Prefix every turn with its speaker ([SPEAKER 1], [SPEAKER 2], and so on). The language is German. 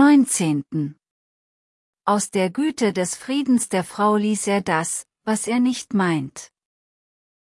[SPEAKER 1] 19. Aus der Güte des Friedens der Frau ließ er das, was er nicht meint.